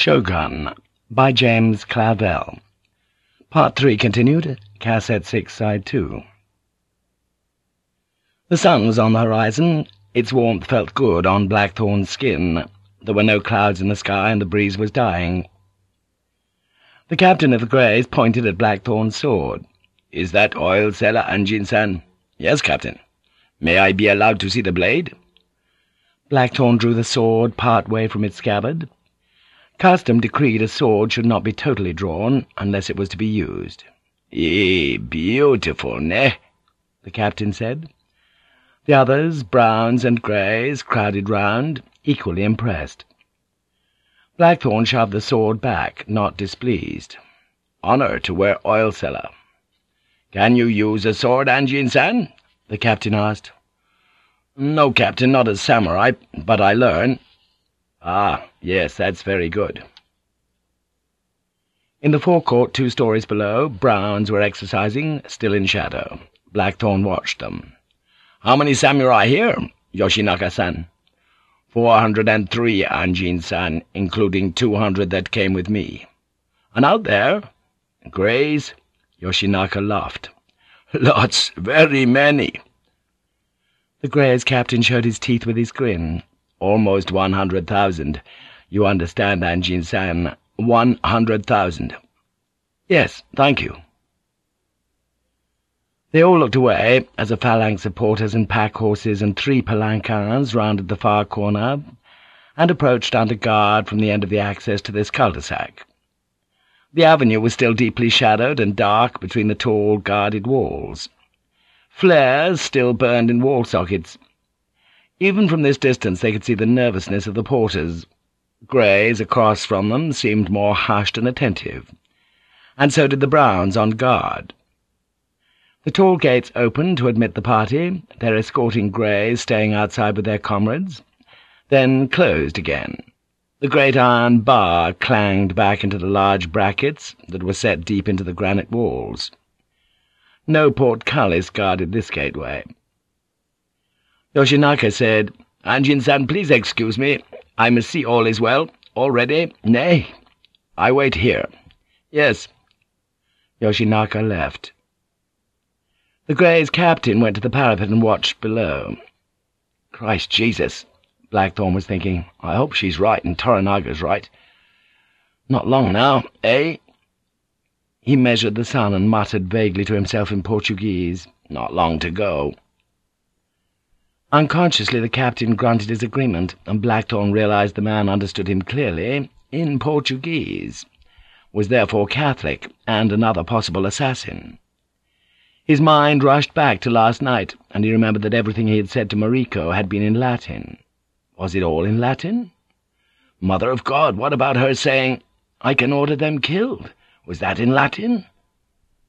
Shogun by James Clavell. Part 3 continued, Cassette 6, Side 2. The sun was on the horizon. Its warmth felt good on Blackthorne's skin. There were no clouds in the sky, and the breeze was dying. The captain of the Greys pointed at Blackthorne's sword. "'Is that oil seller Anjin-san?' "'Yes, captain.' "'May I be allowed to see the blade?' Blackthorne drew the sword part way from its scabbard. Custom decreed a sword should not be totally drawn unless it was to be used. "Eh, beautiful, ne?" the captain said. The others, browns and greys, crowded round, equally impressed. Blackthorne shoved the sword back, not displeased. "Honor to wear oil cellar." "Can you use a sword, Anjin-san?" the captain asked. "No, captain, not as samurai, but I learn." Ah, yes, that's very good. In the forecourt two stories below, Browns were exercising, still in shadow. Blackthorne watched them. "'How many samurai here, Yoshinaka-san?' "'Four hundred and three, Anjin-san, including two hundred that came with me.' "'And out there?' Greys? Yoshinaka laughed. "'Lots, very many.' The Greys captain showed his teeth with his grin. Almost one hundred thousand. You understand, Anjin-san, one hundred thousand. Yes, thank you. They all looked away as a phalanx of porters and pack horses and three palanquins rounded the far corner and approached under guard from the end of the access to this cul-de-sac. The avenue was still deeply shadowed and dark between the tall, guarded walls. Flares still burned in wall sockets, even from this distance they could see the nervousness of the porters. Greys across from them seemed more hushed and attentive, and so did the Browns on guard. The tall gates opened to admit the party, their escorting Greys staying outside with their comrades, then closed again. The great iron bar clanged back into the large brackets that were set deep into the granite walls. No portcullis guarded this gateway. Yoshinaka said, Anjin-san, please excuse me. I must see all is well. All ready? Nay. I wait here. Yes. Yoshinaka left. The Grey's captain went to the parapet and watched below. Christ Jesus, Blackthorne was thinking. I hope she's right and Toranaga's right. Not long now, eh? He measured the sun and muttered vaguely to himself in Portuguese. Not long to go. Unconsciously the captain grunted his agreement, and Blackthorne realized the man understood him clearly, in Portuguese, was therefore Catholic, and another possible assassin. His mind rushed back to last night, and he remembered that everything he had said to Mariko had been in Latin. Was it all in Latin? Mother of God, what about her saying, I can order them killed? Was that in Latin?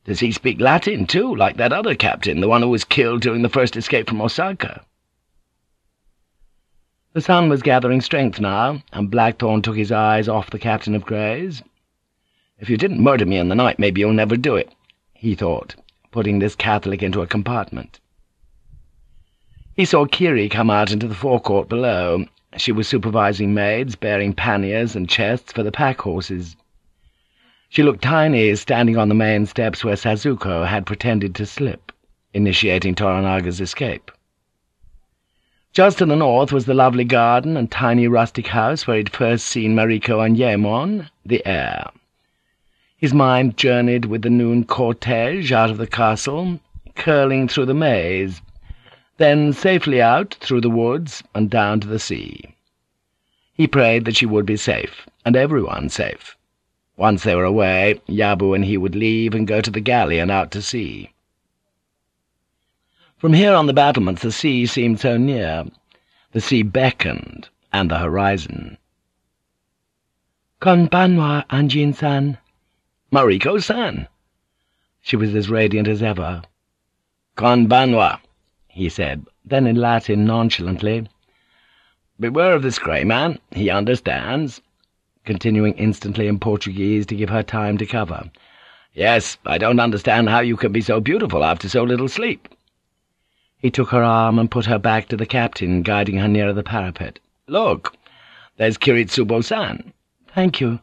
Does he speak Latin, too, like that other captain, the one who was killed during the first escape from Osaka? The sun was gathering strength now, and Blackthorne took his eyes off the captain of Greys. If you didn't murder me in the night, maybe you'll never do it, he thought, putting this Catholic into a compartment. He saw Kiri come out into the forecourt below. She was supervising maids, bearing panniers and chests for the pack horses. She looked tiny, standing on the main steps where Sazuko had pretended to slip, initiating Toranaga's escape. Just to the north was the lovely garden and tiny rustic house where he'd first seen Mariko and Yaemon, the heir. His mind journeyed with the noon cortege out of the castle, curling through the maze, then safely out through the woods and down to the sea. He prayed that she would be safe, and everyone safe. Once they were away, Yabu and he would leave and go to the galley and out to sea. From here on the battlements the sea seemed so near. The sea beckoned, and the horizon. Konbanwa, Anjin-san. Mariko-san. She was as radiant as ever. Konbanwa, he said, then in Latin nonchalantly. Beware of this grey man, he understands, continuing instantly in Portuguese to give her time to cover. Yes, I don't understand how you can be so beautiful after so little sleep. He took her arm and put her back to the captain, guiding her nearer the parapet. "'Look, there's Kiritsubo-san. Thank you.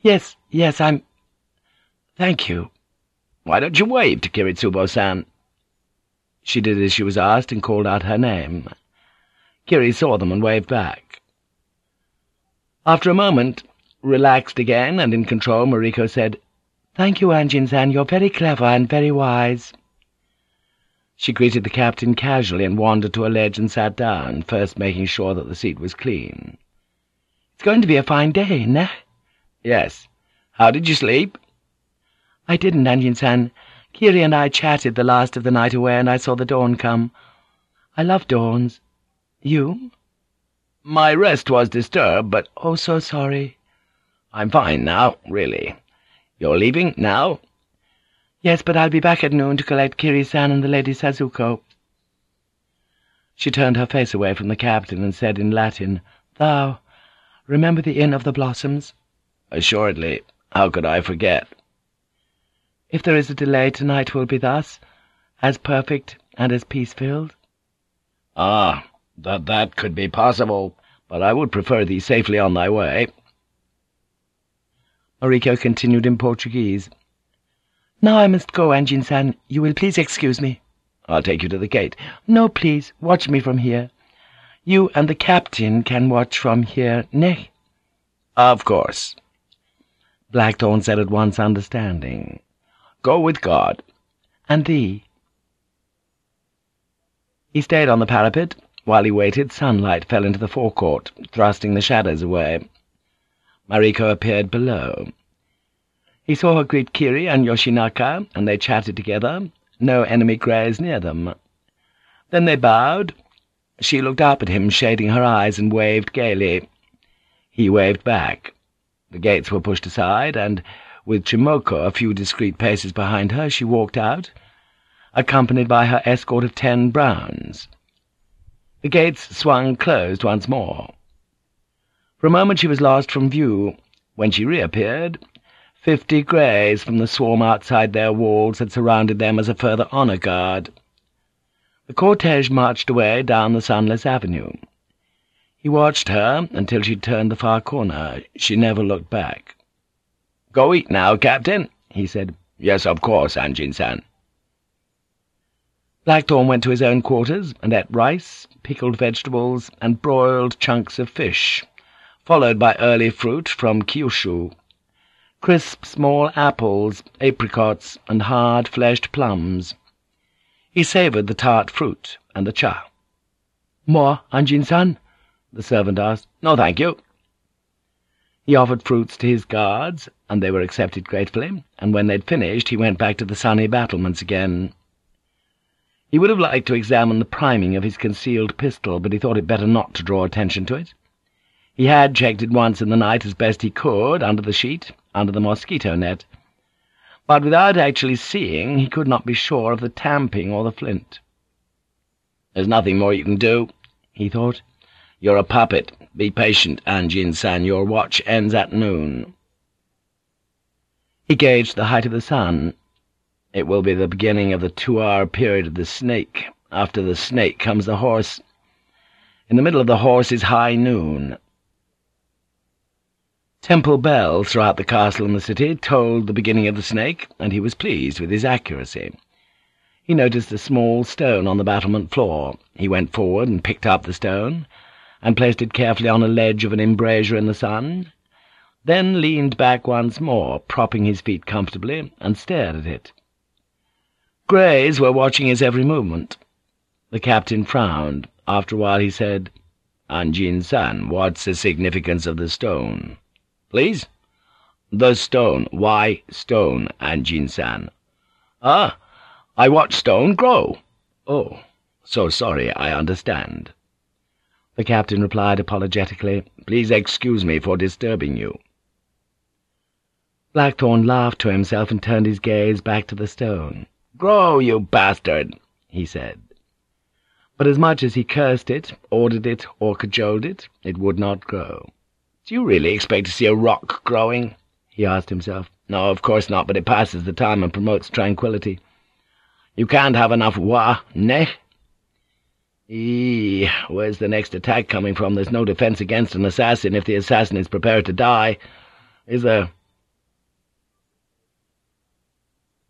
Yes, yes, I'm... Thank you. Why don't you wave to Kiritsubo-san? She did as she was asked and called out her name. Kiri saw them and waved back. After a moment, relaxed again and in control, Mariko said, "'Thank you, Anjin-san. You're very clever and very wise.' She greeted the captain casually and wandered to a ledge and sat down, first making sure that the seat was clean. "'It's going to be a fine day, ne?' "'Yes. How did you sleep?' "'I didn't, Anjin-san. Kiri and I chatted the last of the night away, and I saw the dawn come. I love dawns. You?' "'My rest was disturbed, but—' "'Oh, so sorry.' "'I'm fine now, really. You're leaving now?' "'Yes, but I'll be back at noon to collect Kiri-san and the Lady Sazuko.' She turned her face away from the captain and said in Latin, "'Thou, remember the Inn of the Blossoms?' "'Assuredly. How could I forget?' "'If there is a delay, tonight will be thus, as perfect and as peace-filled?' "'Ah, that that could be possible, but I would prefer thee safely on thy way.' Mariko continued in Portuguese. "'Now I must go, Anjin-san. You will please excuse me.' "'I'll take you to the gate.' "'No, please, watch me from here. You and the captain can watch from here, ne?' "'Of course.' Blackthorne said at once, understanding. "'Go with God.' "'And thee?' He stayed on the parapet. While he waited, sunlight fell into the forecourt, thrusting the shadows away. Mariko appeared below. He saw her greet Kiri and Yoshinaka, and they chatted together, no enemy greys near them. Then they bowed. She looked up at him, shading her eyes, and waved gaily. He waved back. The gates were pushed aside, and, with Chimoko a few discreet paces behind her, she walked out, accompanied by her escort of ten browns. The gates swung closed once more. For a moment she was lost from view. When she reappeared, fifty greys from the swarm outside their walls had surrounded them as a further honour guard. The cortege marched away down the sunless avenue. He watched her until she turned the far corner. She never looked back. "'Go eat now, Captain,' he said. "'Yes, of course, Anjin-san.' Blackthorne went to his own quarters and ate rice, pickled vegetables, and broiled chunks of fish followed by early fruit from Kyushu, crisp small apples, apricots, and hard-fleshed plums. He savoured the tart fruit and the cha. "'More, Anjin-san?' the servant asked. "'No, thank you.' He offered fruits to his guards, and they were accepted gratefully, and when they'd finished he went back to the sunny battlements again. He would have liked to examine the priming of his concealed pistol, but he thought it better not to draw attention to it. He had checked it once in the night as best he could, under the sheet, under the mosquito net. But without actually seeing, he could not be sure of the tamping or the flint. "'There's nothing more you can do,' he thought. "'You're a puppet. Be patient, Anjin-san. Your watch ends at noon.' He gauged the height of the sun. It will be the beginning of the two-hour period of the snake. After the snake comes the horse. In the middle of the horse is high noon. Temple bells throughout the castle and the city told the beginning of the snake, and he was pleased with his accuracy. He noticed a small stone on the battlement floor. He went forward and picked up the stone, and placed it carefully on a ledge of an embrasure in the sun, then leaned back once more, propping his feet comfortably, and stared at it. Greys were watching his every movement. The captain frowned. After a while he said, "'Anjin-san, what's the significance of the stone?' Please? The stone. Why stone, Anjin-san? Ah, I watch stone grow. Oh, so sorry, I understand. The captain replied apologetically, Please excuse me for disturbing you. Blackthorne laughed to himself and turned his gaze back to the stone. Grow, you bastard, he said. But as much as he cursed it, ordered it, or cajoled it, it would not grow. Do you really expect to see a rock growing? he asked himself. No, of course not, but it passes the time and promotes tranquility. You can't have enough wa, ne? Eee, where's the next attack coming from? There's no defense against an assassin if the assassin is prepared to die. Is there?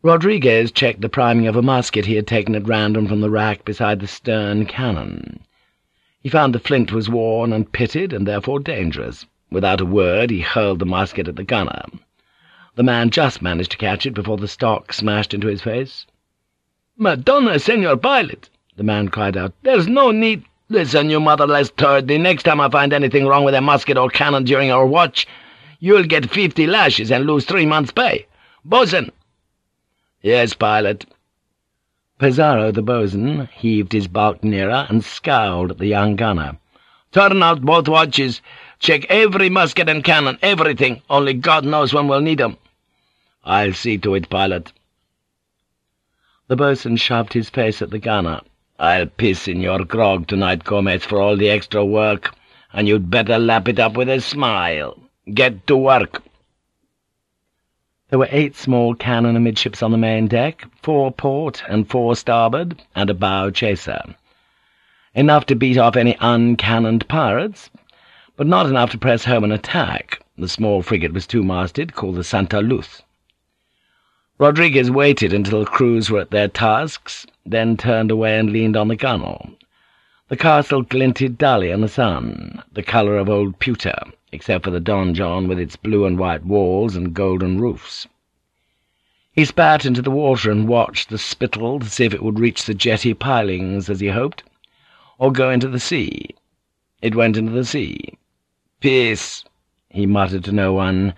Rodriguez checked the priming of a musket he had taken at random from the rack beside the stern cannon. He found the flint was worn and pitted, and therefore dangerous. Without a word, he hurled the musket at the gunner. The man just managed to catch it before the stock smashed into his face. "'Madonna, Senor Pilot!' the man cried out. "'There's no need—' "'Listen, you motherless turd, the next time I find anything wrong with a musket or cannon during our watch, you'll get fifty lashes and lose three months' pay. Bosun!' "'Yes, pilot.' Pizarro the bosun heaved his bulk nearer and scowled at the young gunner. "'Turn out both watches. Check every musket and cannon, everything. Only God knows when we'll need 'em.' "'I'll see to it, pilot.' The boatswain shoved his face at the gunner. "'I'll piss in your grog tonight, Gomez, for all the extra work, and you'd better lap it up with a smile. Get to work.' There were eight small cannon amidships on the main deck, four port and four starboard, and a bow chaser. Enough to beat off any uncannoned pirates, but not enough to press home an attack. The small frigate was two-masted, called the Santa Luz. Rodriguez waited until the crews were at their tasks, then turned away and leaned on the gunwale. The castle glinted dully in the sun, the colour of old pewter, except for the donjon with its blue and white walls and golden roofs. He spat into the water and watched the spittle to see if it would reach the jetty pilings as he hoped, or go into the sea. It went into the sea. Peace, he muttered to no one,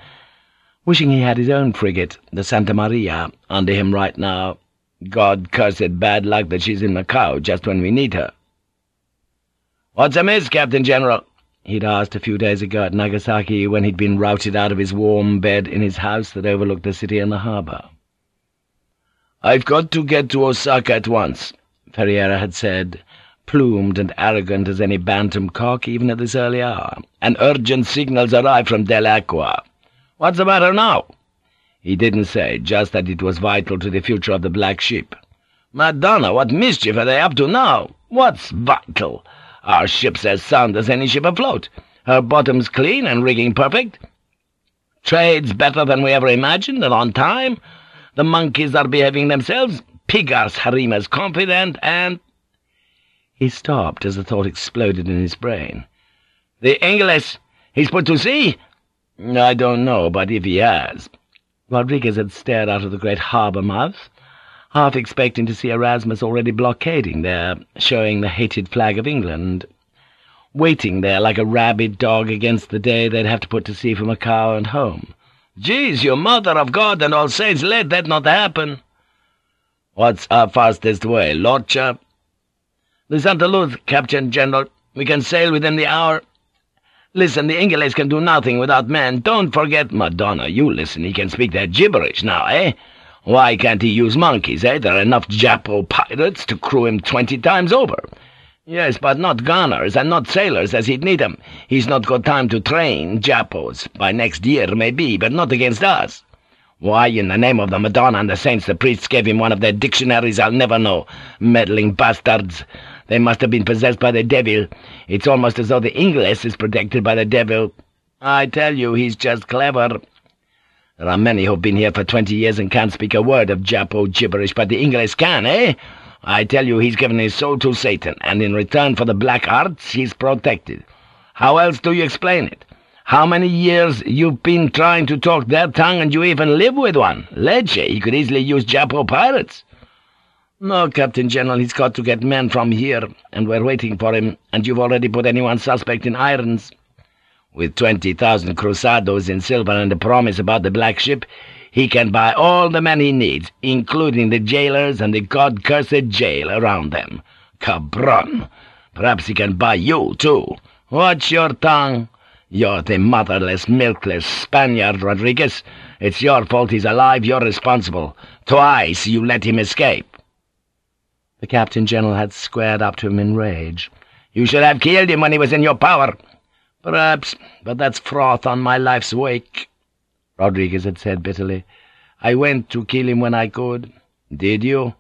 wishing he had his own frigate, the Santa Maria, under him right now. God cursed bad luck that she's in Macao just when we need her. "'What's amiss, Captain General?' he'd asked a few days ago at Nagasaki when he'd been routed out of his warm bed in his house that overlooked the city and the harbour. "'I've got to get to Osaka at once,' Ferriera had said, plumed and arrogant as any bantam cock even at this early hour. "'An urgent signal's arrived from Dell'Aqua. What's the matter now?' He didn't say, just that it was vital to the future of the Black Ship. "'Madonna, what mischief are they up to now? What's vital? Our ship's as sound as any ship afloat. Her bottom's clean and rigging perfect. Trade's better than we ever imagined, and on time. The monkeys are behaving themselves. Pigar's harem confident, and—' He stopped as the thought exploded in his brain. "'The English! He's put to sea?' "'I don't know, but if he has—' Rodriguez had stared out of the great harbour mouth, half expecting to see Erasmus already blockading there, showing the hated flag of England, waiting there like a rabid dog against the day they'd have to put to sea for Macao and home. "'Geez, you mother of God and all saints, let that not happen!' "'What's our fastest way, Lorcha?' "'The Santa Luz, Captain General. We can sail within the hour.' Listen, the English can do nothing without men. Don't forget, Madonna, you listen, he can speak their gibberish now, eh? Why can't he use monkeys, eh? There are enough Japo pirates to crew him twenty times over. Yes, but not gunners and not sailors as he'd need 'em. He's not got time to train Japos. By next year, maybe, but not against us. Why, in the name of the Madonna and the saints, the priests gave him one of their dictionaries I'll never know. Meddling bastards. They must have been possessed by the devil. It's almost as though the English is protected by the devil. I tell you, he's just clever. There are many who've been here for twenty years and can't speak a word of Japo gibberish, but the English can, eh? I tell you, he's given his soul to Satan, and in return for the black arts, he's protected. How else do you explain it? How many years you've been trying to talk their tongue, and you even live with one? Leche, he could easily use Japo pirates. No, Captain General, he's got to get men from here, and we're waiting for him, and you've already put anyone suspect in irons. With twenty thousand cruzados in silver and a promise about the black ship, he can buy all the men he needs, including the jailers and the God-cursed jail around them. Cabron! Perhaps he can buy you, too. Watch your tongue. You're the motherless, milkless Spaniard, Rodriguez. It's your fault he's alive, you're responsible. Twice you let him escape. The Captain General had squared up to him in rage. "'You should have killed him when he was in your power.' "'Perhaps, but that's froth on my life's wake,' Rodriguez had said bitterly. "'I went to kill him when I could.' "'Did you?'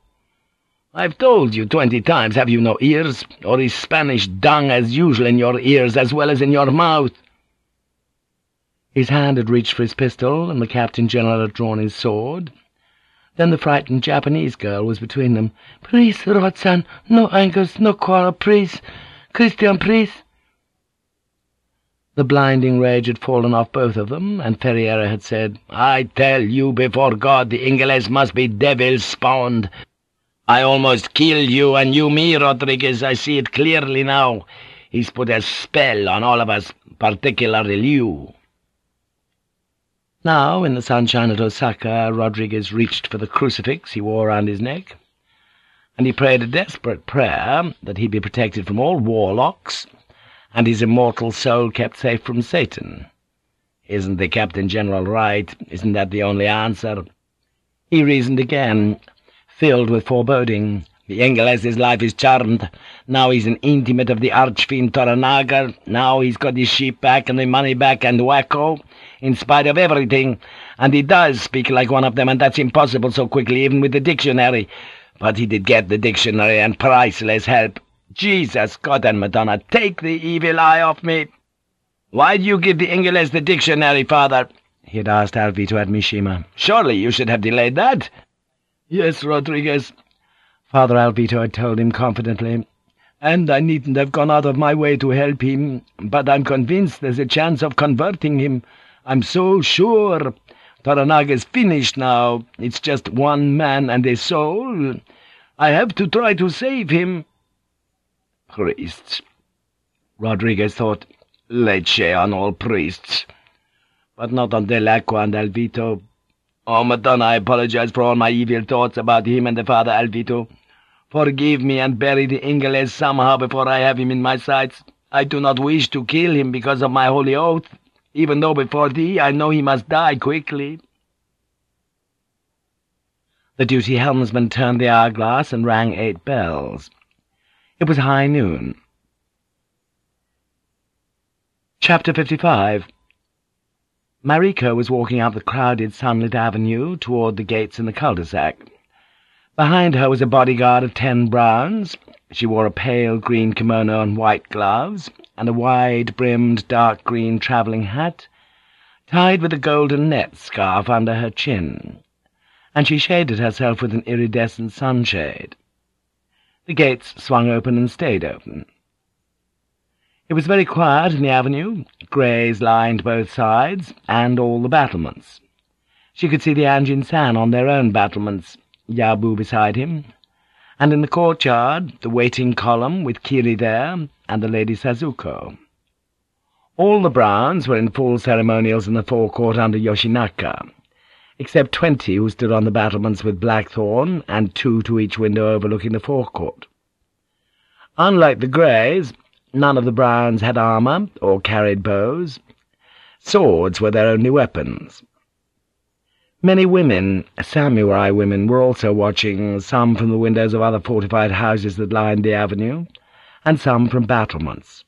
I've told you twenty times, have you no ears? Or is Spanish dung as usual in your ears as well as in your mouth?' His hand had reached for his pistol, and the Captain General had drawn his sword. Then the frightened Japanese girl was between them. "'Please, Rotsan, no angers, no quarrel, please. Christian, please.' The blinding rage had fallen off both of them, and Ferriera had said, "'I tell you before God the Ingles must be devils spawned. I almost killed you, and you me, Rodriguez. I see it clearly now. He's put a spell on all of us, particularly you.' Now, in the sunshine at Osaka, Rodriguez reached for the crucifix he wore round his neck, and he prayed a desperate prayer that he be protected from all warlocks, and his immortal soul kept safe from Satan. Isn't the Captain General right? Isn't that the only answer? He reasoned again, filled with foreboding. The Ingles's life is charmed. Now he's an intimate of the archfiend Toranaga. Now he's got his sheep back and the money back and wacko, in spite of everything. And he does speak like one of them, and that's impossible so quickly, even with the dictionary. But he did get the dictionary and priceless help. Jesus, God and Madonna, take the evil eye off me. Why do you give the Ingles the dictionary, father? he had asked Alvito at Mishima. Surely you should have delayed that. Yes, Rodriguez, Father Alvito had told him confidently, and I needn't have gone out of my way to help him, but I'm convinced there's a chance of converting him. I'm so sure. Toranaga's finished now. It's just one man and a soul. I have to try to save him. Priests. Rodriguez thought, Leche on all priests. But not on Dell'Aqua and Alvito. Oh, Madonna, I apologize for all my evil thoughts about him and the Father Alvito. Forgive me and bury the Ingles somehow before I have him in my sights. I do not wish to kill him because of my holy oath, even though before thee I know he must die quickly.' The duty helmsman turned the hourglass and rang eight bells. It was high noon. Chapter 55 Mariko was walking up the crowded sunlit avenue toward the gates in the cul-de-sac. Behind her was a bodyguard of ten browns. She wore a pale green kimono and white gloves, and a wide-brimmed dark green travelling hat, tied with a golden net scarf under her chin, and she shaded herself with an iridescent sunshade. The gates swung open and stayed open. It was very quiet in the avenue. Greys lined both sides, and all the battlements. She could see the Anjin San on their own battlements, Yabu beside him, and in the courtyard the waiting column with Kiri there, and the Lady Sazuko. All the Browns were in full ceremonials in the forecourt under Yoshinaka, except twenty who stood on the battlements with Blackthorne, and two to each window overlooking the forecourt. Unlike the Greys, none of the Browns had armour or carried bows. Swords were their only weapons. Many women, samurai women, were also watching, some from the windows of other fortified houses that lined the avenue, and some from battlements.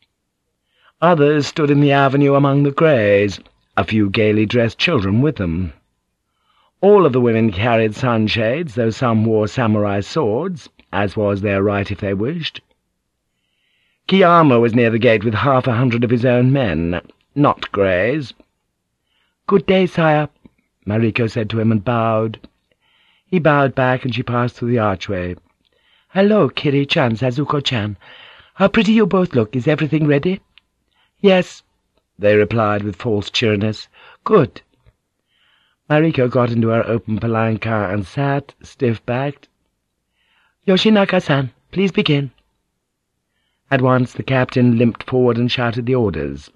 Others stood in the avenue among the greys, a few gaily dressed children with them. All of the women carried sunshades, though some wore samurai swords, as was their right if they wished. Kiyama was near the gate with half a hundred of his own men, not greys. "'Good day, sire,' Mariko said to him and bowed. He bowed back, and she passed through the archway. "'Hello, Kiri-chan, Sazuko-chan. How pretty you both look. Is everything ready?' "'Yes,' they replied with false cheeriness. "'Good.' Mariko got into her open palanca and sat, stiff-backed. "'Yoshinaka-san, please begin.' At once the captain limped forward and shouted the orders.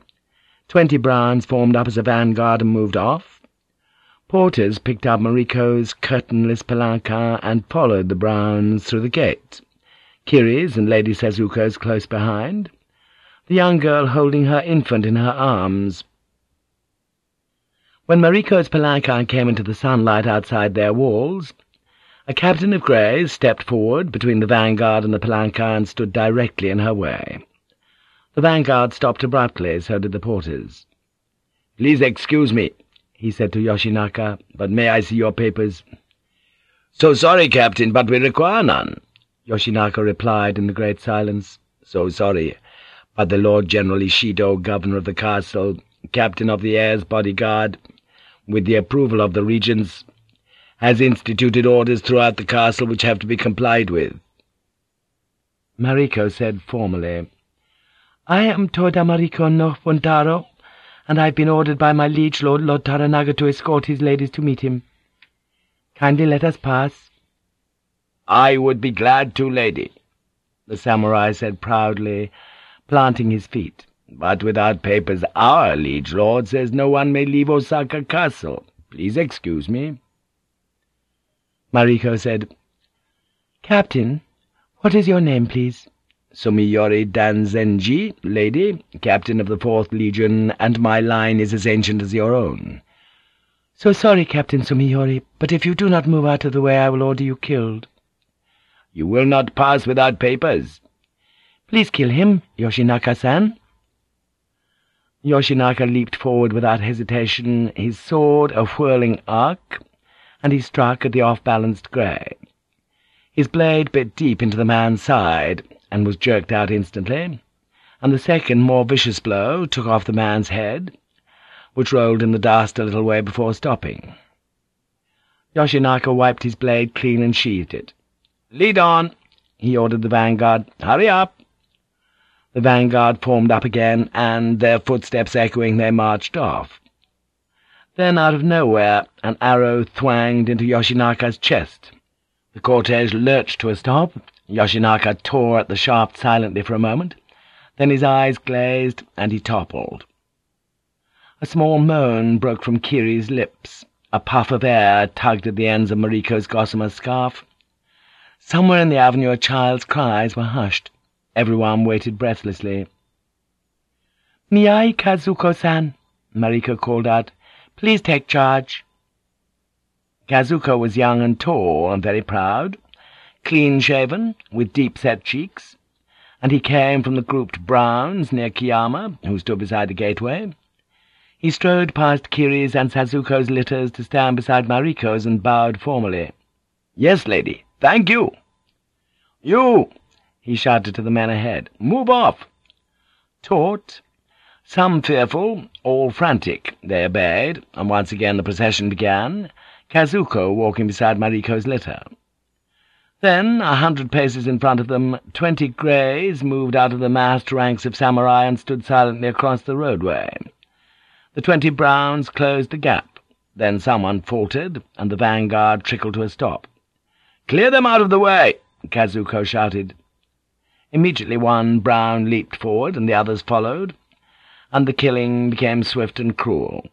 Twenty Browns formed up as a vanguard and moved off. Porters picked up Mariko's curtainless palanca and followed the Browns through the gate, Kiri's and Lady Sazuko's close behind, the young girl holding her infant in her arms. When Mariko's palanca came into the sunlight outside their walls, a captain of greys stepped forward between the vanguard and the palanca and stood directly in her way. The vanguard stopped abruptly, so did the porters. "'Please excuse me,' he said to Yoshinaka, "'but may I see your papers?' "'So sorry, Captain, but we require none.' Yoshinaka replied in the great silence. So sorry, but the Lord General Ishido, governor of the castle, captain of the heir's bodyguard, with the approval of the regents, has instituted orders throughout the castle which have to be complied with. Mariko said formally, I am Toda Mariko no Buntaro, and I have been ordered by my liege lord, Lord Toranaga, to escort his ladies to meet him. Kindly let us pass. I would be glad to, lady, the samurai said proudly, planting his feet. But without papers our liege lord says no one may leave Osaka Castle. Please excuse me. Mariko said, Captain, what is your name, please? Sumiyori Danzenji, lady, captain of the Fourth Legion, and my line is as ancient as your own. So sorry, Captain Sumiyori, but if you do not move out of the way, I will order you killed. You will not pass without papers. Please kill him, Yoshinaka-san. Yoshinaka leaped forward without hesitation, his sword a whirling arc, and he struck at the off-balanced grey. His blade bit deep into the man's side, and was jerked out instantly, and the second, more vicious blow took off the man's head, which rolled in the dust a little way before stopping. Yoshinaka wiped his blade clean and sheathed it. "'Lead on!' he ordered the vanguard. "'Hurry up!' The vanguard formed up again, and, their footsteps echoing, they marched off. Then, out of nowhere, an arrow thwanged into Yoshinaka's chest. The cortege lurched to a stop. Yoshinaka tore at the shaft silently for a moment. Then his eyes glazed, and he toppled. A small moan broke from Kiri's lips. A puff of air tugged at the ends of Mariko's gossamer scarf. Somewhere in the avenue a child's cries were hushed. Everyone waited breathlessly. "'Miyai Kazuko-san,' Mariko called out. "'Please take charge.' Kazuko was young and tall and very proud, clean-shaven, with deep-set cheeks, and he came from the grouped Browns near Kiyama, who stood beside the gateway. He strode past Kiri's and Sazuko's litters to stand beside Mariko's and bowed formally. "'Yes, lady. Thank you.' "'You!' he shouted to the men ahead. "'Move off!' Taut, some fearful, all frantic, they obeyed, and once again the procession began, Kazuko walking beside Mariko's litter. Then, a hundred paces in front of them, twenty greys moved out of the massed ranks of samurai and stood silently across the roadway. The twenty browns closed the gap. Then someone faltered, and the vanguard trickled to a stop. "'Clear them out of the way!' Kazuko shouted. Immediately one brown leaped forward, and the others followed, and the killing became swift and cruel.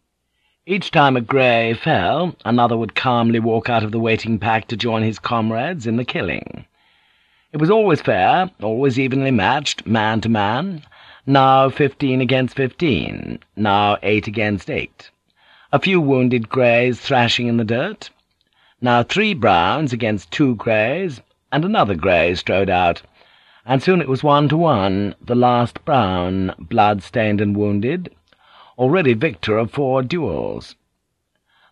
Each time a grey fell, another would calmly walk out of the waiting pack to join his comrades in the killing. It was always fair, always evenly matched, man to man, now fifteen against fifteen, now eight against eight. A few wounded greys thrashing in the dirt, now three browns against two greys, and another grey strode out, and soon it was one to one, the last brown, blood-stained and wounded, already victor of four duels.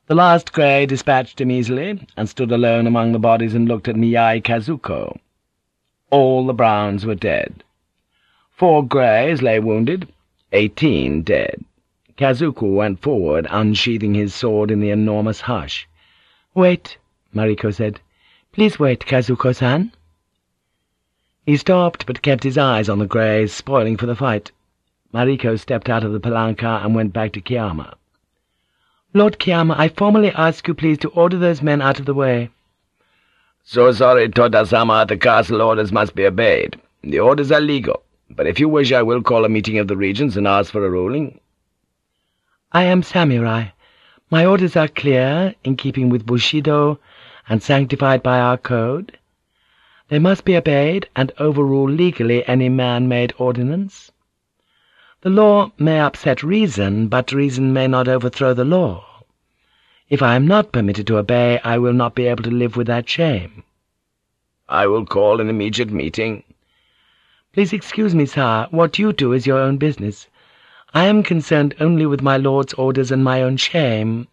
The last grey dispatched him easily, and stood alone among the bodies and looked at Miyai Kazuko. All the browns were dead. Four greys lay wounded, eighteen dead. Kazuko went forward, unsheathing his sword in the enormous hush. "'Wait,' Mariko said. "'Please wait, Kazuko-san.' He stopped, but kept his eyes on the greys, spoiling for the fight. Mariko stepped out of the palanca and went back to Kiyama. "'Lord Kiyama, I formally ask you please to order those men out of the way.' "'So sorry, Toda-sama, the castle orders must be obeyed. The orders are legal, but if you wish I will call a meeting of the regents and ask for a ruling.' "'I am samurai. My orders are clear, in keeping with Bushido, and sanctified by our code. They must be obeyed, and overrule legally any man-made ordinance.' The law may upset reason, but reason may not overthrow the law. If I am not permitted to obey, I will not be able to live with that shame.' "'I will call an immediate meeting.' "'Please excuse me, sir. What you do is your own business. I am concerned only with my lord's orders and my own shame.'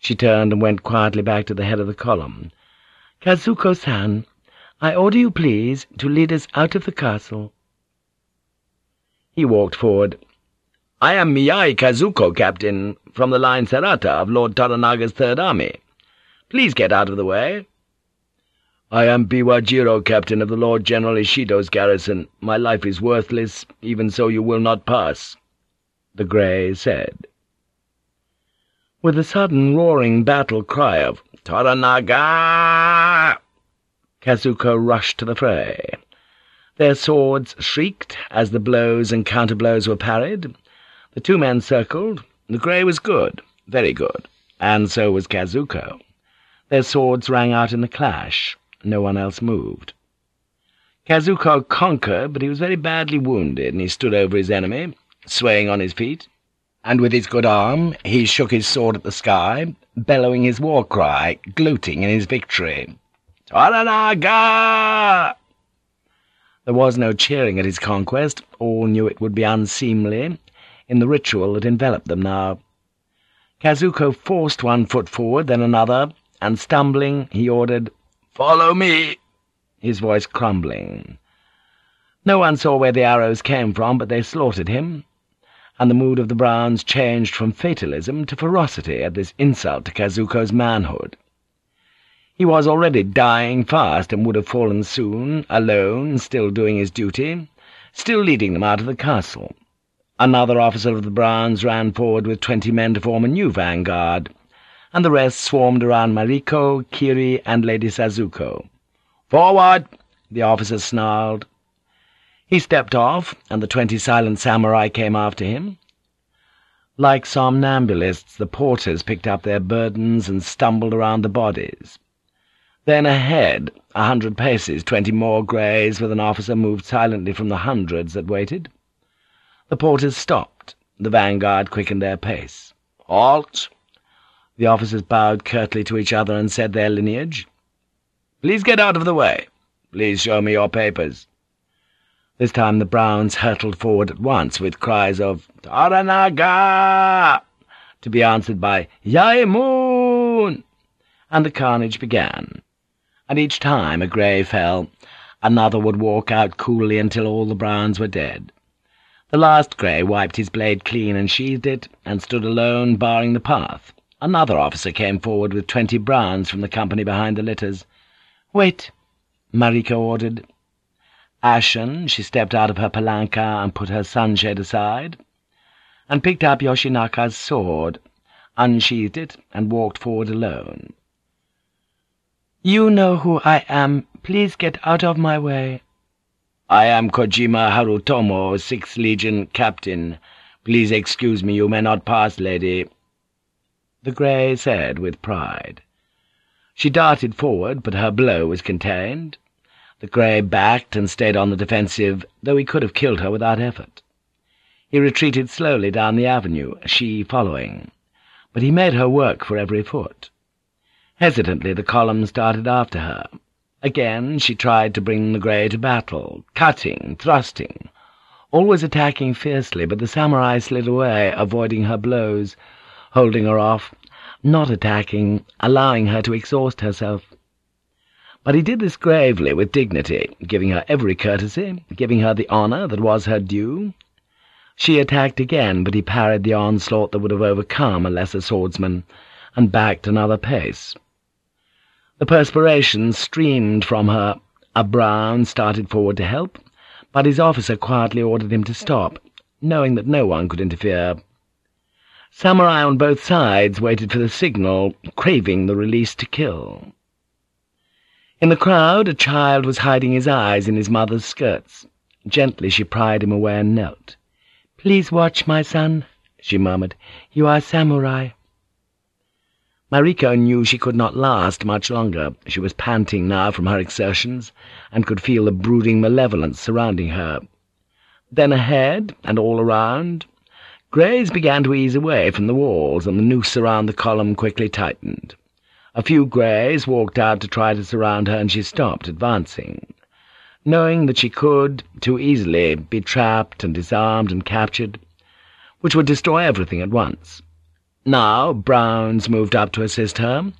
She turned and went quietly back to the head of the column. "'Kazuko-san, I order you, please, to lead us out of the castle. He walked forward. I am Miyai Kazuko, Captain, from the line Serata of Lord Toranaga's Third Army. Please get out of the way. I am Biwajiro, Captain of the Lord General Ishido's garrison. My life is worthless, even so you will not pass, the grey said. With a sudden roaring battle cry of Toranaga! Kazuko rushed to the fray. Their swords shrieked as the blows and counterblows were parried. The two men circled. The grey was good, very good, and so was Kazuko. Their swords rang out in the clash. No one else moved. Kazuko conquered, but he was very badly wounded, and he stood over his enemy, swaying on his feet, and with his good arm he shook his sword at the sky, bellowing his war cry, gloating in his victory. Toranaga! There was no cheering at his conquest. All knew it would be unseemly, in the ritual that enveloped them now. Kazuko forced one foot forward, then another, and stumbling, he ordered, "'Follow me!' his voice crumbling. No one saw where the arrows came from, but they slaughtered him, and the mood of the Browns changed from fatalism to ferocity at this insult to Kazuko's manhood. He was already dying fast and would have fallen soon, alone, still doing his duty, still leading them out of the castle. Another officer of the Browns ran forward with twenty men to form a new vanguard, and the rest swarmed around Mariko, Kiri, and Lady Sazuko. "'Forward!' the officer snarled. He stepped off, and the twenty silent samurai came after him. Like somnambulists, the porters picked up their burdens and stumbled around the bodies. Then ahead, a hundred paces, twenty more greys with an officer moved silently from the hundreds that waited. The porters stopped. The vanguard quickened their pace. "'Halt!' The officers bowed curtly to each other and said their lineage. "'Please get out of the way. Please show me your papers.' This time the Browns hurtled forward at once with cries of Toranaga, to be answered by Yaemon, and the carnage began. And each time a grey fell, another would walk out coolly until all the Browns were dead. The last grey wiped his blade clean and sheathed it, and stood alone, barring the path. Another officer came forward with twenty Browns from the company behind the litters. "'Wait,' Mariko ordered. Ashen, she stepped out of her palanca and put her sunshade aside, and picked up Yoshinaka's sword, unsheathed it, and walked forward alone. "'You know who I am. Please get out of my way.' "'I am Kojima Harutomo, Sixth Legion Captain. Please excuse me, you may not pass, lady.' the grey said with pride. She darted forward, but her blow was contained. The grey backed and stayed on the defensive, though he could have killed her without effort. He retreated slowly down the avenue, she following, but he made her work for every foot. Hesitantly the column started after her. Again she tried to bring the grey to battle, cutting, thrusting, always attacking fiercely, but the samurai slid away, avoiding her blows, holding her off, not attacking, allowing her to exhaust herself. But he did this gravely, with dignity, giving her every courtesy, giving her the honour that was her due. She attacked again, but he parried the onslaught that would have overcome a lesser swordsman, and backed another pace. The perspiration streamed from her. A Brown started forward to help, but his officer quietly ordered him to stop, knowing that no one could interfere. Samurai on both sides waited for the signal, craving the release to kill. In the crowd a child was hiding his eyes in his mother's skirts. Gently she pried him away and knelt. "'Please watch, my son,' she murmured. "'You are samurai.' Mariko knew she could not last much longer. She was panting now from her exertions, and could feel the brooding malevolence surrounding her. Then ahead, and all around, Greys began to ease away from the walls, and the noose around the column quickly tightened. A few Greys walked out to try to surround her, and she stopped, advancing, knowing that she could, too easily, be trapped and disarmed and captured, which would destroy everything at once. Now Browns moved up to assist her,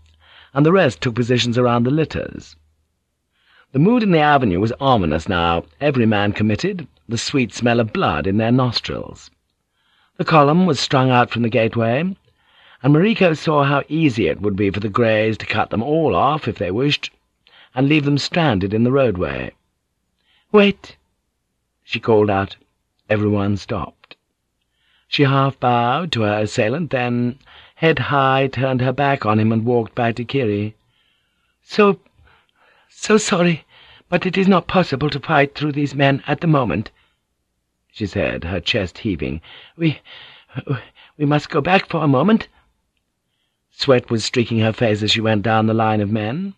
and the rest took positions around the litters. The mood in the avenue was ominous now, every man committed, the sweet smell of blood in their nostrils. The column was strung out from the gateway, and Mariko saw how easy it would be for the Greys to cut them all off if they wished, and leave them stranded in the roadway. "'Wait!' she called out. Everyone stopped. She half bowed to her assailant, then, head high, turned her back on him and walked back to Kiri. "'So, so sorry, but it is not possible to fight through these men at the moment,' she said, her chest heaving. "'We, we must go back for a moment.' Sweat was streaking her face as she went down the line of men.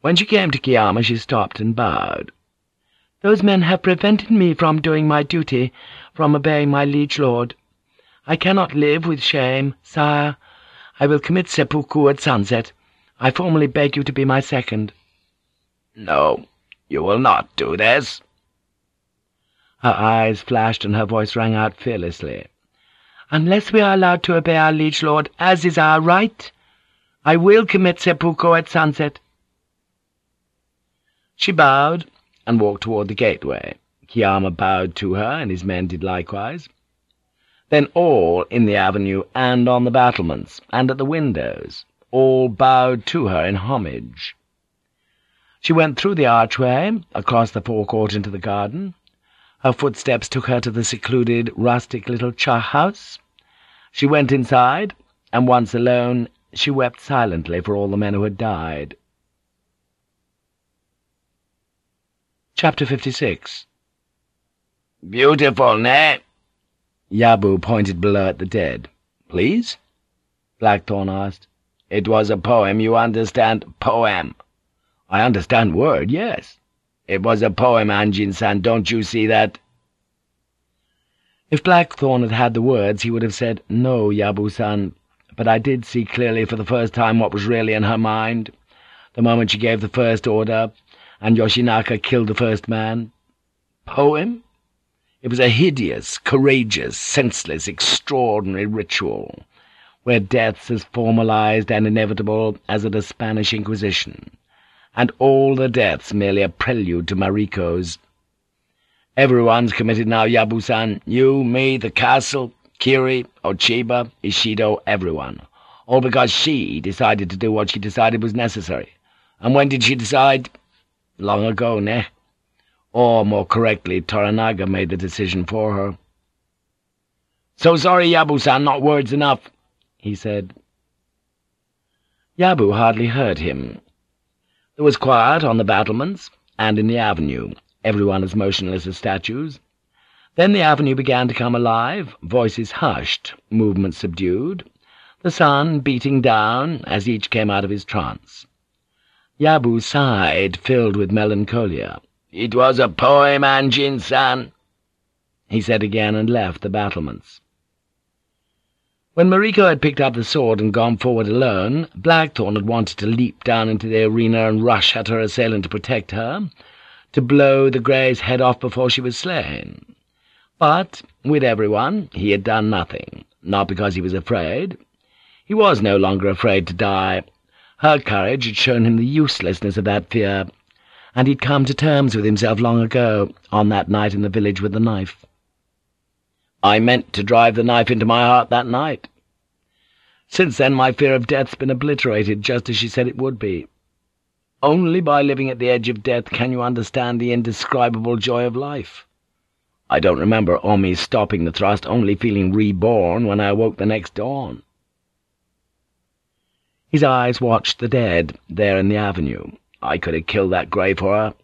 When she came to Kiyama, she stopped and bowed. Those men have prevented me from doing my duty, from obeying my liege lord. I cannot live with shame, sire. I will commit seppuku at sunset. I formally beg you to be my second. "'No, you will not do this.' Her eyes flashed and her voice rang out fearlessly. "'Unless we are allowed to obey our liege lord, as is our right, I will commit seppuku at sunset.' She bowed and walked toward the gateway. Kiyama bowed to her, and his men did likewise. Then all in the avenue and on the battlements and at the windows, all bowed to her in homage. She went through the archway, across the forecourt into the garden. Her footsteps took her to the secluded, rustic little cha house. She went inside, and once alone, she wept silently for all the men who had died. Chapter 56 "'Beautiful, ne?' Yabu pointed below at the dead. "'Please?' Blackthorne asked. "'It was a poem, you understand? Poem.' "'I understand word, yes.' "'It was a poem, Anjin-san, don't you see that?' If Blackthorne had had the words, he would have said, "No, Yabu-san," but I did see clearly for the first time what was really in her mind, the moment she gave the first order, and Yoshinaka killed the first man. Poem? It was a hideous, courageous, senseless, extraordinary ritual, where death's as formalized and inevitable as at a Spanish Inquisition, and all the deaths merely a prelude to Mariko's. Everyone's committed now, Yabu-san. You, me, the castle, Kiri, Ochiba, Ishido, everyone. All because she decided to do what she decided was necessary. And when did she decide? Long ago, ne? Or, more correctly, Toranaga made the decision for her. "'So sorry, Yabu-san, not words enough,' he said. Yabu hardly heard him. There was quiet on the battlements and in the avenue, everyone as motionless as statues. Then the avenue began to come alive, voices hushed, movements subdued, the sun beating down as each came out of his trance. Yabu sighed, filled with melancholia. "'It was a poem, Anjin-san,' he said again, and left the battlements. When Mariko had picked up the sword and gone forward alone, Blackthorne had wanted to leap down into the arena and rush at her assailant to protect her, to blow the Grey's head off before she was slain. But, with everyone, he had done nothing, not because he was afraid. He was no longer afraid to die, her courage had shown him the uselessness of that fear, and he'd come to terms with himself long ago, on that night in the village with the knife. I meant to drive the knife into my heart that night. Since then my fear of death's been obliterated, just as she said it would be. Only by living at the edge of death can you understand the indescribable joy of life. I don't remember Omi stopping the thrust, only feeling reborn when I awoke the next dawn. His eyes watched the dead, there in the avenue. I could have killed that grey for her,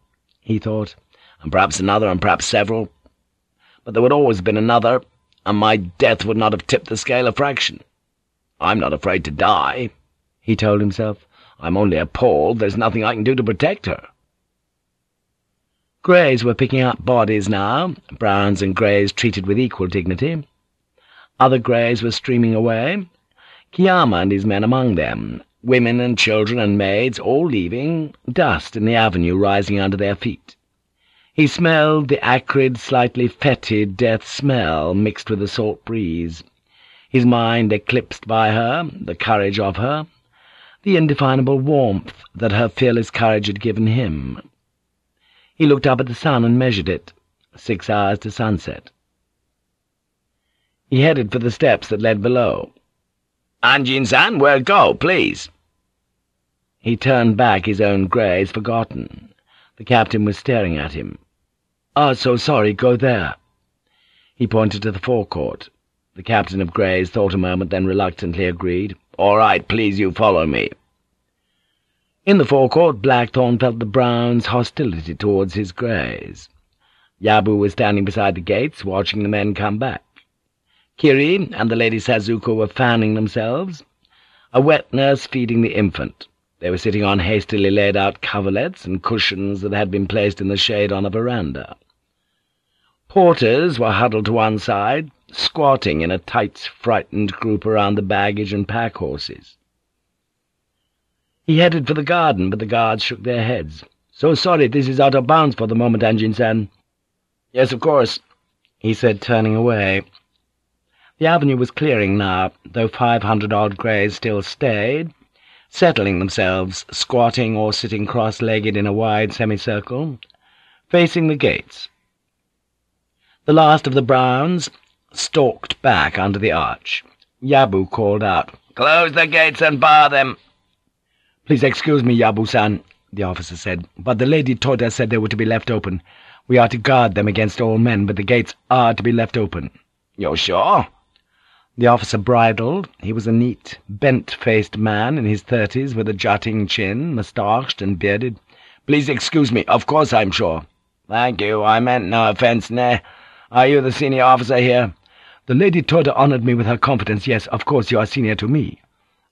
he thought, and perhaps another, and perhaps several. But there would always have been another, and my death would not have tipped the scale a fraction. I'm not afraid to die, he told himself. I'm only appalled there's nothing I can do to protect her. Greys were picking up bodies now, browns and greys treated with equal dignity. Other greys were streaming away, Kiyama and his men among them, women and children and maids, all leaving, dust in the avenue rising under their feet. He smelled the acrid, slightly fetid death smell mixed with the salt breeze, his mind eclipsed by her, the courage of her, the indefinable warmth that her fearless courage had given him. He looked up at the sun and measured it. Six hours to sunset. He headed for the steps that led below. Anjin-san, where go, please? He turned back, his own greys forgotten. The captain was staring at him. "'Ah, so sorry, go there.' He pointed to the forecourt. The captain of greys thought a moment, then reluctantly agreed. "'All right, please you follow me.' In the forecourt, Blackthorne felt the Browns' hostility towards his greys. Yabu was standing beside the gates, watching the men come back. Kiri and the Lady Sazuko were fanning themselves, a wet nurse feeding the infant. They were sitting on hastily laid-out coverlets and cushions that had been placed in the shade on a veranda. Porters were huddled to one side, squatting in a tight, frightened group around the baggage and pack horses. He headed for the garden, but the guards shook their heads. "'So sorry, this is out of bounds for the moment, Anjin-san.' "'Yes, of course,' he said, turning away. The avenue was clearing now, though five hundred-odd greys still stayed, settling themselves, squatting or sitting cross-legged in a wide semicircle, facing the gates. The last of the Browns stalked back under the arch. Yabu called out, "'Close the gates and bar them!' "'Please excuse me, Yabu-san,' the officer said, "'but the Lady Toda said they were to be left open. We are to guard them against all men, but the gates are to be left open.' "'You're sure?' The officer bridled. He was a neat, bent-faced man in his thirties, with a jutting chin, moustached and bearded. "'Please excuse me. Of course I'm sure.' "'Thank you. I meant no offence, nay. Are you the senior officer here?' "'The Lady Toda honoured me with her confidence. Yes, of course you are senior to me.'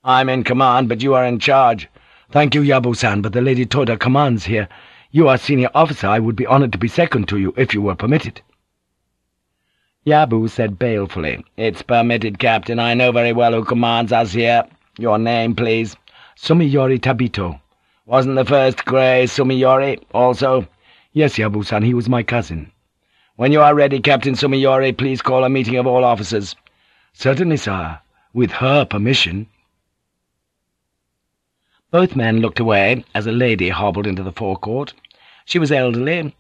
"'I'm in command, but you are in charge.' "'Thank you, Yabu-san, but the Lady Toda commands here. You are senior officer. I would be honoured to be second to you, if you were permitted.' Yabu said balefully, "'It's permitted, Captain. I know very well who commands us here. Your name, please?' "'Sumiyori Tabito.' "'Wasn't the first Grey Sumiyori also?' "'Yes, Yabu-san, he was my cousin.' "'When you are ready, Captain Sumiyori, please call a meeting of all officers.' "'Certainly, sir, with her permission.' Both men looked away as a lady hobbled into the forecourt. She was elderly,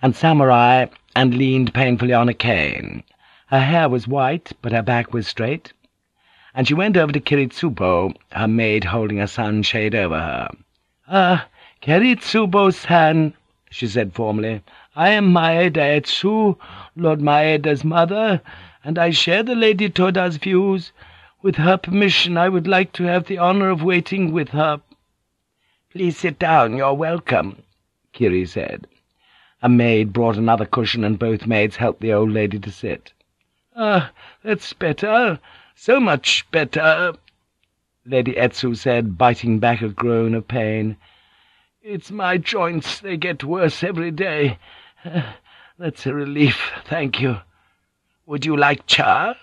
and samurai, and leaned painfully on a cane. Her hair was white, but her back was straight, and she went over to Kiritsubo, her maid holding a sunshade over her. "'Ah, Kiritsubo-san,' she said formally, "'I am Maeda Etsu, Lord Maeda's mother, and I share the Lady Toda's views. With her permission, I would like to have the honor of waiting with her.' "'Please sit down. You're welcome,' Kiri said. A maid brought another cushion, and both maids helped the old lady to sit. "Ah, that's better. So much better," Lady Etsu said, biting back a groan of pain. "It's my joints. They get worse every day. That's a relief, thank you. Would you like cha?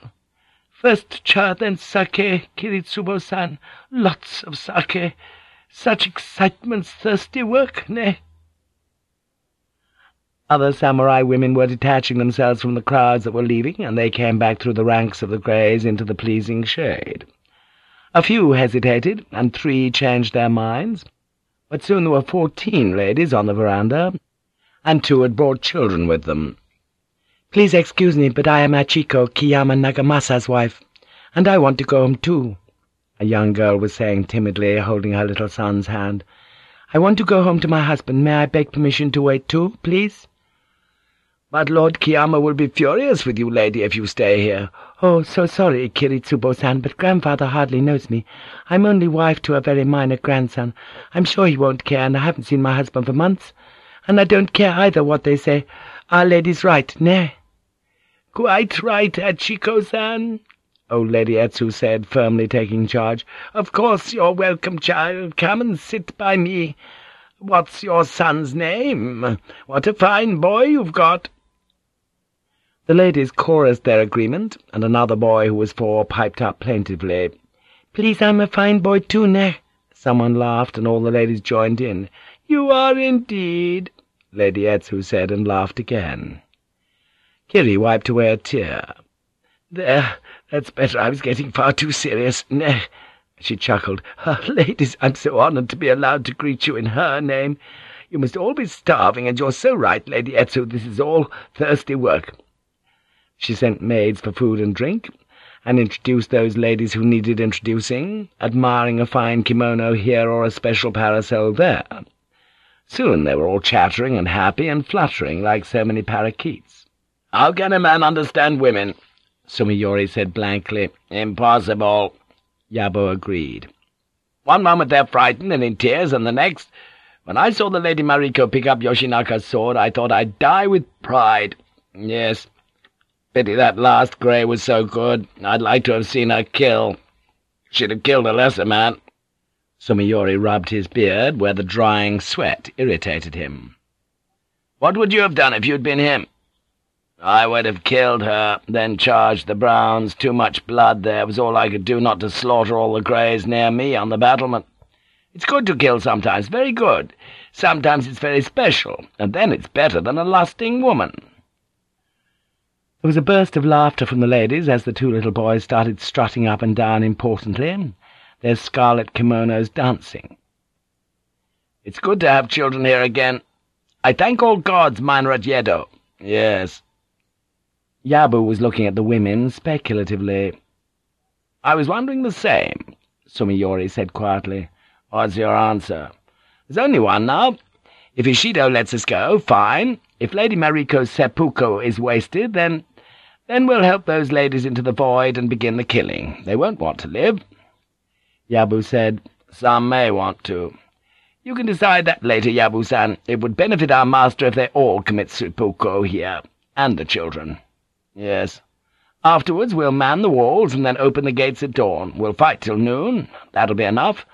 First cha, then sake, Kiritsubo-san. Lots of sake. Such excitement's thirsty work, ne?" Other samurai women were detaching themselves from the crowds that were leaving, and they came back through the ranks of the greys into the pleasing shade. A few hesitated, and three changed their minds, but soon there were fourteen ladies on the veranda, and two had brought children with them. "'Please excuse me, but I am Achiko, Kiyama Nagamasa's wife, and I want to go home too,' a young girl was saying timidly, holding her little son's hand. "'I want to go home to my husband. May I beg permission to wait too, please?' "'But Lord Kiyama will be furious with you, lady, if you stay here.' "'Oh, so sorry, Kiritsubo-san, but grandfather hardly knows me. I'm only wife to a very minor grandson. I'm sure he won't care, and I haven't seen my husband for months. And I don't care either what they say. Our lady's right, nay?' "'Quite right, Achiko-san,' old Lady Etsu said, firmly taking charge. "'Of course you're welcome, child. Come and sit by me. What's your son's name? What a fine boy you've got!' The ladies chorused their agreement, and another boy who was four piped up plaintively. "'Please, I'm a fine boy too, ne?' Someone laughed, and all the ladies joined in. "'You are indeed,' Lady Etsu said, and laughed again. Kiri wiped away a tear. "'There, that's better. I was getting far too serious. Ne?' She chuckled. Oh, ladies, I'm so honoured to be allowed to greet you in her name. You must all be starving, and you're so right, Lady Etsu, this is all thirsty work. She sent maids for food and drink, and introduced those ladies who needed introducing, admiring a fine kimono here or a special parasol there. Soon they were all chattering and happy and fluttering like so many parakeets. "'How can a man understand women?' Sumiyori said blankly. "'Impossible.' Yabu agreed. "'One moment they're frightened and in tears, and the next, when I saw the Lady Mariko pick up Yoshinaka's sword, I thought I'd die with pride. Yes, Pity that last grey was so good. I'd like to have seen her kill. She'd have killed a lesser man.' Sumiyori rubbed his beard, where the drying sweat irritated him. "'What would you have done if you'd been him?' "'I would have killed her, then charged the Browns. Too much blood there was all I could do not to slaughter all the greys near me on the battlement. It's good to kill sometimes, very good. Sometimes it's very special, and then it's better than a lusting woman.' There was a burst of laughter from the ladies as the two little boys started strutting up and down importantly, their scarlet kimonos dancing. "'It's good to have children here again. I thank all gods mine Yedo. Yes.' Yabu was looking at the women speculatively. "'I was wondering the same,' Sumiyori said quietly. "'What's your answer?' "'There's only one now. If Ishido lets us go, fine. If Lady Mariko's seppuku is wasted, then then we'll help those ladies into the void and begin the killing. They won't want to live.' Yabu said, Some may want to. You can decide that later, Yabu-san. It would benefit our master if they all commit seppuku here, and the children. Yes. Afterwards we'll man the walls and then open the gates at dawn. We'll fight till noon. That'll be enough.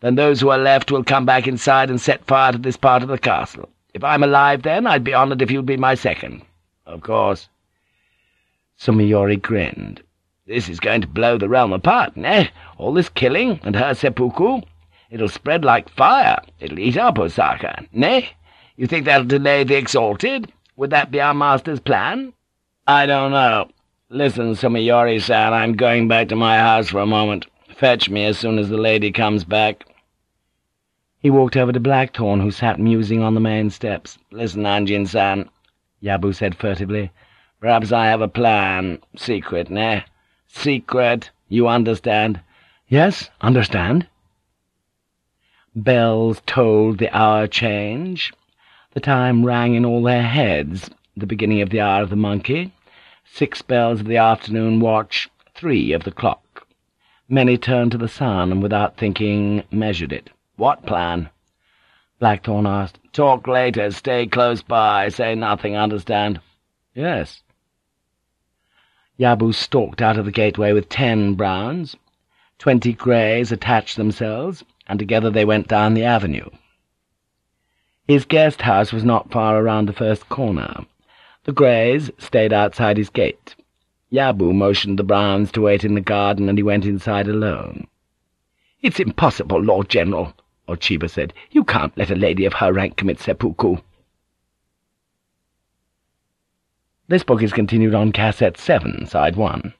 Then those who are left will come back inside and set fire to this part of the castle. If I'm alive then, I'd be honoured if you'd be my second. Of course. Sumiyori grinned. This is going to blow the realm apart, eh? All this killing, and her seppuku. It'll spread like fire. It'll eat up Osaka, ne? You think that'll delay the Exalted? Would that be our master's plan? I don't know. Listen, Sumiyori-san, I'm going back to my house for a moment. Fetch me as soon as the lady comes back. He walked over to Blackthorne, who sat musing on the main steps. Listen, Anjin-san, Yabu said furtively. Perhaps I have a plan. Secret, ne? Secret, you understand? Yes, understand. Bells tolled the hour change. The time rang in all their heads, the beginning of the hour of the monkey, six bells of the afternoon watch, three of the clock. Many turned to the sun, and without thinking measured it. What plan? Blackthorne asked. Talk later, stay close by, say nothing, understand? Yes. Yabu stalked out of the gateway with ten browns. Twenty greys attached themselves, and together they went down the avenue. His guest house was not far around the first corner. The greys stayed outside his gate. Yabu motioned the browns to wait in the garden, and he went inside alone. "'It's impossible, Lord General,' Ochiba said. "'You can't let a lady of her rank commit seppuku.' This book is continued on Cassette 7, Side 1.